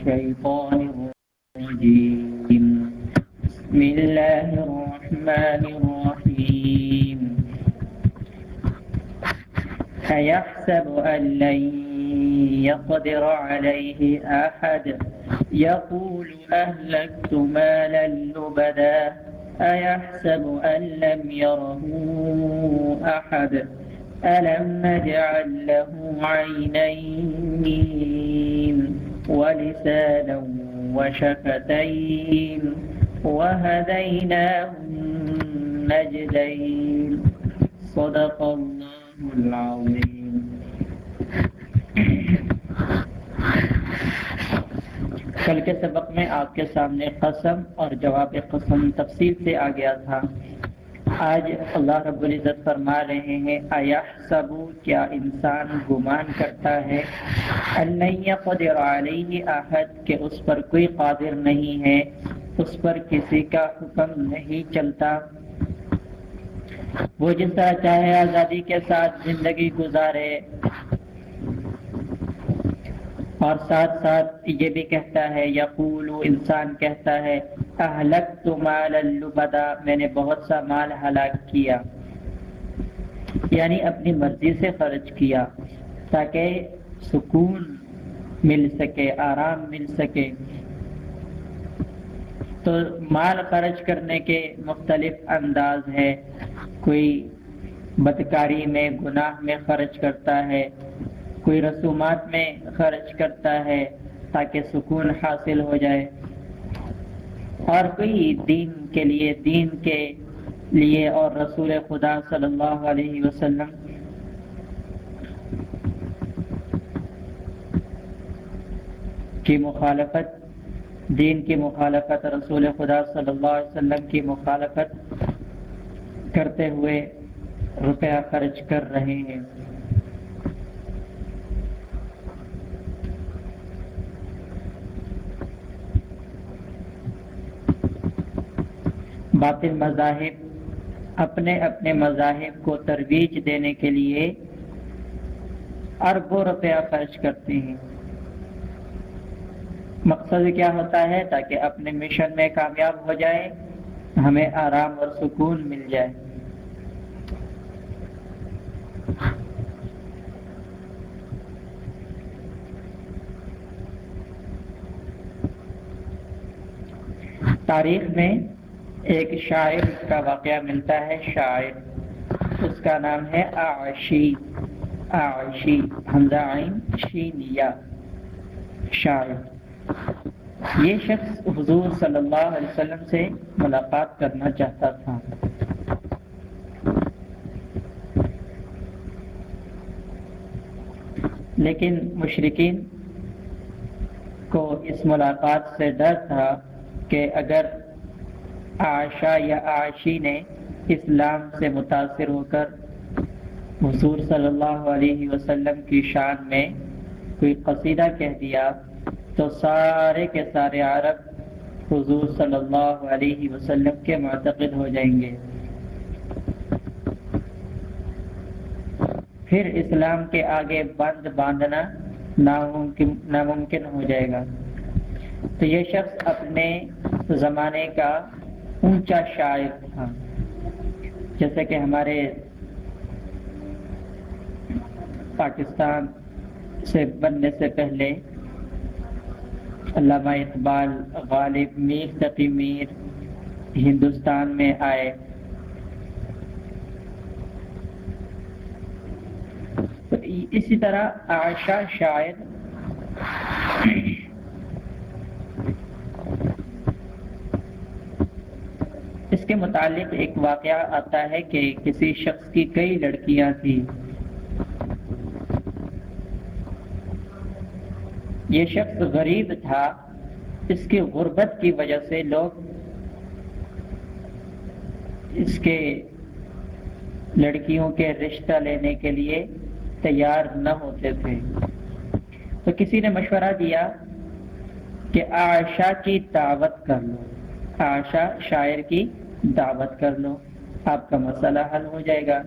الشيطان الرجيم. بسم الله الرحمن الرحيم. أيحسب أن لن يقدر عليه أحد؟ يقول أهلكت مالا لبدا. أيحسب أن لم يره أحد؟ ألم نجعل له عينين ولسانا وشفتين وهديناه النجدين صدق الله العظيم. کل کے سبق میں آپ کے سامنے قسم اور جواب قسم تفصیل سے آ گیا تھا۔ آج اللہ رب العزت فرما رہے ہیں آیا سب کیا انسان گمان کرتا ہے؟ قدر علیہ احد، کہ اس پر کوئی قادر نہیں ہے، اس پر کسی کا حکم نہیں چلتا۔ وہ جس طرح چاہے آزادی کے ساتھ زندگی گزارے اور ساتھ ساتھ یہ بھی کہتا ہے، یقول انسان کہتا ہے اہلک تو مال البدا میں نے بہت سا مال ہلاک کیا۔ یعنی اپنی مرضی سے خرچ کیا، تاکہ سکون مل سکے، آرام مل سکے۔ تو مال خرچ کرنے کے مختلف انداز ہے کوئی بدکاری میں، گناہ میں خرچ کرتا ہے کوئی رسومات میں خرچ کرتا ہے تاکہ سکون حاصل ہو جائے۔ اور کوئی دین کے لیے، دین کے لیے اور رسول خدا صلی اللہ علیہ وسلم۔ کی مخالفت، دین کی مخالفت، رسول خدا صلی اللہ علیہ وسلم کی مخالفت کرتے ہوئے روپیہ خرچ کر رہے ہیں۔ باطل مذاہب، اپنے اپنے مذاہب کو ترویج دینے کے لیے اربوں روپیہ خرچ کرتے ہیں۔ مقصد کیا ہوتا ہے؟ تاکہ اپنے مشن میں کامیاب ہو جائے ہمیں آرام اور سکون مل جائے۔ تاریخ میں ایک شاعر کا واقعہ ملتا ہے، شاعر۔ اس کا نام ہے آشی آشی حمزہ عین شینیا شاعر۔ یہ شخص حضور صلی اللہ علیہ وسلم سے ملاقات کرنا چاہتا تھا۔ لیکن مشرقین کو اس ملاقات سے ڈر تھا کہ اگر آشا یا آشی نے اسلام سے متاثر ہو کر حضور صلی اللہ علیہ وسلم کی شان میں کوئی قصیدہ کہہ دیا تو سارے کے سارے عرب حضور صلی اللہ علیہ وسلم کے معتقد ہو جائیں گے۔ پھر اسلام کے آگے بند باندھنا ناممکن ناممکن ہو جائے گا۔ تو یہ شخص اپنے زمانے کا اونچا شاعر تھا جیسے کہ ہمارے پاکستان سے بننے سے پہلے علامہ اقبال غالب میر تقی میر ہندوستان میں آئے۔ اسی طرح عائشہ شاعر کے متعلق ایک واقعہ آتا ہے کہ کسی شخص کی کئی لڑکیاں تھیں۔ یہ شخص غریب تھا۔ اس کی غربت کی وجہ سے لوگ اس کے لڑکیوں کے رشتہ لینے کے لیے تیار نہ ہوتے تھے۔ تو کسی نے مشورہ دیا کہ عائشہ کی دعوت کر لو۔ عائشہ شاعر کی دعوت کر لو، آپ کا مسئلہ حل ہو جائے گا۔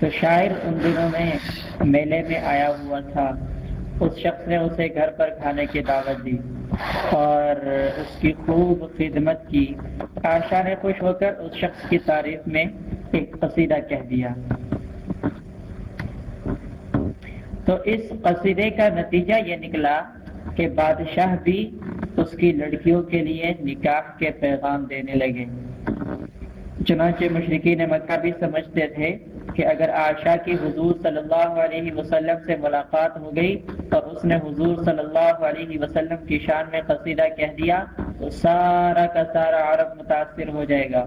تو شاعر ان دنوں میں میلے میں آیا ہوا تھا۔ اس شخص نے اسے گھر پر کھانے کی دعوت دی اور اس کی خوب خدمت کی۔ آشا نے خوش ہو کر اس شخص کی تعریف میں ایک قصیدہ کہہ دیا۔ تو اس قصیدے کا نتیجہ یہ نکلا کہ بادشاہ بھی اس کی لڑکیوں کے لیے نکاح کے پیغام دینے لگے۔ چنانچہ مشرقین مکہ بھی سمجھتے تھے کہ اگر آشا کی حضور صلی اللہ علیہ وسلم سے ملاقات ہو گئی اور اس نے حضور صلی اللہ علیہ وسلم کی شان میں قصیدہ کہہ دیا، تو سارا کا سارا عرب متاثر ہو جائے گا۔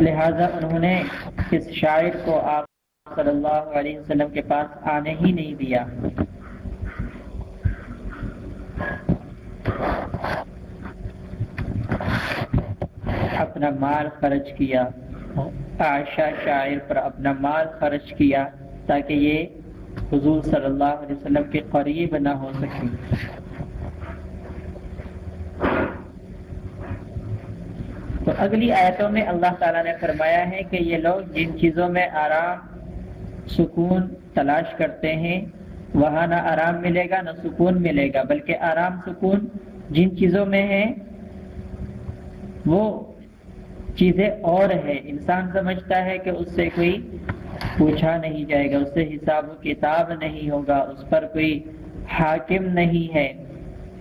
لہذا انہوں نے اس شاعر کو آپ صلی اللہ علیہ وسلم کے پاس آنے ہی نہیں دیا۔ اپنا مال خرچ کیا۔ عائشہ شاعر پر اپنا مال خرچ کیا تاکہ یہ حضور صلی اللہ علیہ وسلم کے قریب نہ ہو سکے۔ تو اگلی آیتوں میں اللہ تعالیٰ نے فرمایا ہے کہ یہ لوگ جن چیزوں میں آرام، سکون تلاش کرتے ہیں، وہاں نہ آرام ملے گا، نہ سکون ملے گا، بلکہ آرام، سکون جن چیزوں میں ہے وہ چیزیں اور ہے انسان سمجھتا ہے کہ اس سے کوئی پوچھا نہیں جائے گا، اس سے حساب و کتاب نہیں ہوگا، اس پر کوئی حاکم نہیں ہے،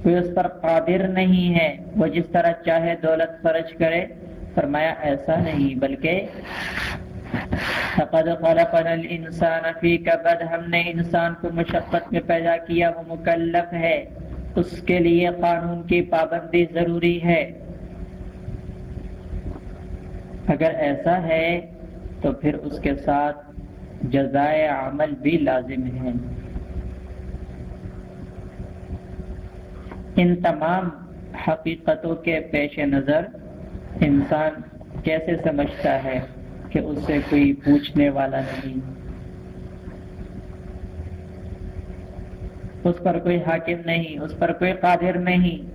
کوئی اس پر قادر نہیں ہے۔ وہ جس طرح چاہے دولت خرچ کرے، فرمایا ایسا نہیں، بلکہ ہم نے انسان کو مشقت میں پیدا کیا، وہ مکلف ہے۔ اس کے لیے قانون کی پابندی ضروری ہے۔ اگر ایسا ہے تو پھر اس کے ساتھ جزائے عمل بھی لازم ہے ان تمام حقیقتوں کے پیش نظر انسان کیسے سمجھتا ہے کہ اس سے کوئی پوچھنے والا نہیں؟ اس پر کوئی حاکم نہیں، اس پر کوئی قادر نہیں۔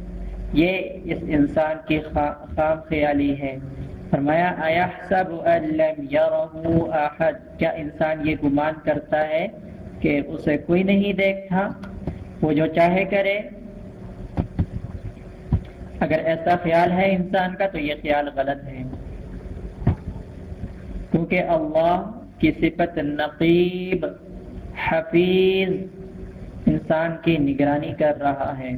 یہ اس انسان کی خام خیالی ہے۔ فرمایا احد؟ کیا انسان یہ گمان کرتا ہے کہ اسے کوئی نہیں دیکھتا؟ وہ جو چاہے کرے۔ اگر ایسا خیال ہے انسان کا تو یہ خیال غلط ہے۔ کیونکہ اللہ کی صفت نقیب، حفیظ انسان کی نگرانی کر رہا ہے۔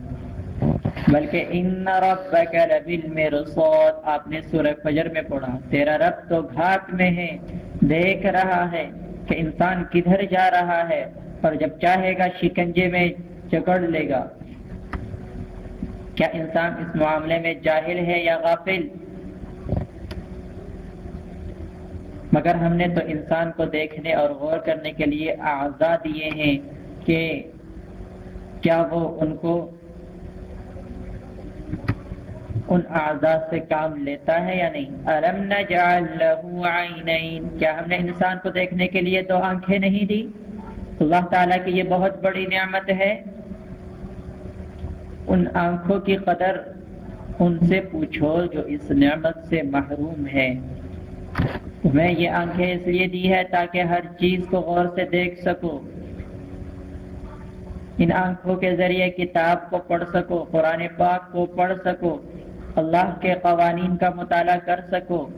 بلکہ ان ربک لبل لبالمرصاد، آپ نے سورہ فجر میں پڑھا، تیرا رب تو گھاٹ میں ہے، دیکھ رہا ہے کہ انسان کدھر جا رہا ہے اور جب چاہے گا شکنجے میں جکڑ لے گا۔ کیا انسان اس معاملے میں جاہل ہے یا غافل؟ مگر ہم نے تو انسان کو دیکھنے اور غور کرنے کے لیے اعضا دیے ہیں کہ کیا وہ ان کو ان اعضاء سے کام لیتا ہے یا نہیں؟ الم نجعل له عینین۔ کیا ہم نے انسان کو دیکھنے کے لیے دو آنکھیں نہیں دی؟ اللہ تعالیٰ کی یہ بہت بڑی نعمت ہے۔ ان آنکھوں کی قدر ان سے پوچھو جو اس نعمت سے محروم ہے میں یہ آنکھیں اس لیے دی ہے تاکہ ہر چیز کو غور سے دیکھ سکو۔ ان آنکھوں کے ذریعے کتاب کو پڑھ سکو، قرآن پاک کو پڑھ سکو۔ اللہ کے قوانین کا مطالعہ کر سکو۔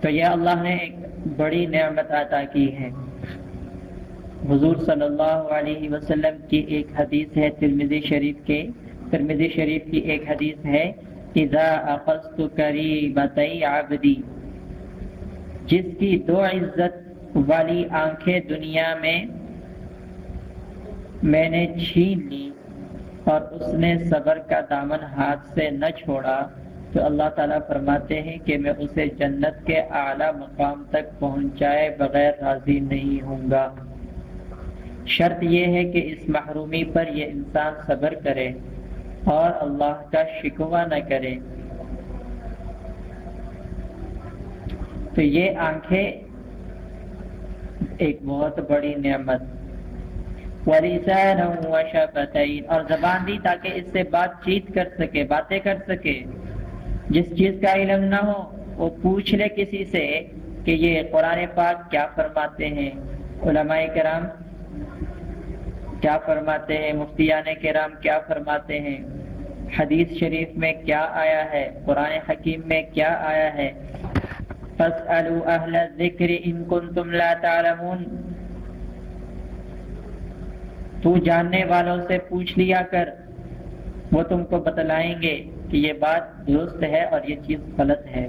تو یہ اللہ نے ایک بڑی نعمت عطا کی ہے۔ حضور صلی اللہ علیہ وسلم کی ایک حدیث ہے ترمزی شریف کے۔ ترمزی شریف کی ایک حدیث ہے، اذا اخذت کریبتی عبدی جس کی دو عزت والی آنکھیں دنیا میں میں نے چھین لی۔ اور اس نے صبر کا دامن ہاتھ سے نہ چھوڑا تو اللہ تعالیٰ فرماتے ہیں کہ میں اسے جنت کے اعلیٰ مقام تک پہنچائے بغیر راضی نہیں ہوں گا۔ شرط یہ ہے کہ اس محرومی پر یہ انسان صبر کرے اور اللہ کا شکوہ نہ کرے۔ تو یہ آنکھیں ایک بہت بڑی نعمت اور زبان دی تاکہ اس سے بات چیت کر سکے، باتیں کر سکے۔ جس چیز کا علم نہ ہو، وہ پوچھ لے کسی سے کہ یہ قرآن پاک کیا فرماتے ہیں۔ علماء کرام کیا فرماتے ہیں؟ مفتیان کرام کیا فرماتے ہیں؟ حدیث شریف میں کیا آیا ہے؟ قرآن حکیم میں کیا آیا ہے؟ فَاسْأَلُوا أَهْلَ الذِّكْرِ إِن كُنتُمْ لَا تَعْلَمُونَ۔ تو جاننے والوں سے پوچھ لیا کر، وہ تم کو بتلائیں گے کہ یہ بات درست ہے اور یہ چیز غلط ہے۔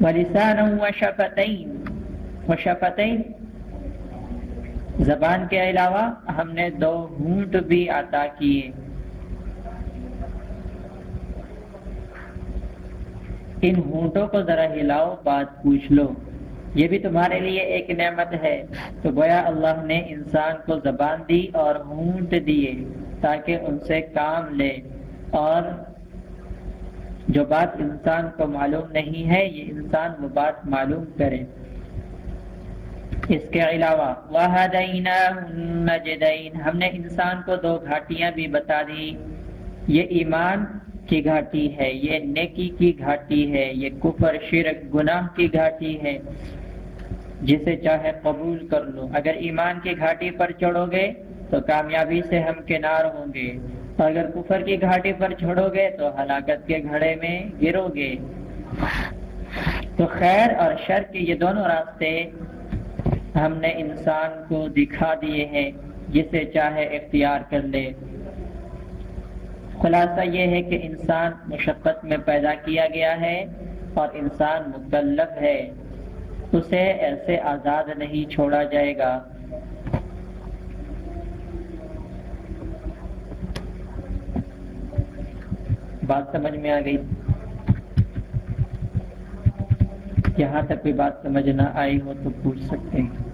وَلِسَانًا وَشَفَتَيْن زبان کے علاوہ ہم نے دو ہونٹ بھی عطا کیے۔ ان ہونٹوں کو ذرا ہلاؤ، بات پوچھ لو۔ یہ بھی تمہارے لیے ایک نعمت ہے۔ تو گویا اللہ نے انسان کو زبان دی اور ہونٹ دیے تاکہ ان سے کام لے۔ اور جو بات انسان کو معلوم نہیں ہے، یہ انسان وہ بات معلوم کرے۔ اس کے علاوہ ہم نے انسان کو دو گھاٹیاں بھی بتا دی۔ یہ ایمان کی گھاٹی ہے، یہ نیکی کی گھاٹی ہے، یہ کفر، شرک، گناہ کی گھاٹی ہے۔ جسے چاہے قبول کر لو۔ اگر ایمان کی گھاٹی پر چڑھو گے تو کامیابی سے ہم کنار ہوں گے۔ اور اگر کفر کی گھاٹی پر چھوڑو گے تو ہلاکت کے گھڑے میں گرو گے۔ تو خیر اور شر کے یہ دونوں راستے ہم نے انسان کو دکھا دیے ہیں، جسے چاہے اختیار کر لے۔ خلاصہ یہ ہے کہ انسان مشقت میں پیدا کیا گیا ہے اور انسان مکلف ہے۔ اسے ایسے آزاد نہیں چھوڑا جائے گا۔ بات سمجھ میں آ گئی؟ یہاں تک بھی بات سمجھ نہ آئی ہو تو پوچھ سکتے ہیں۔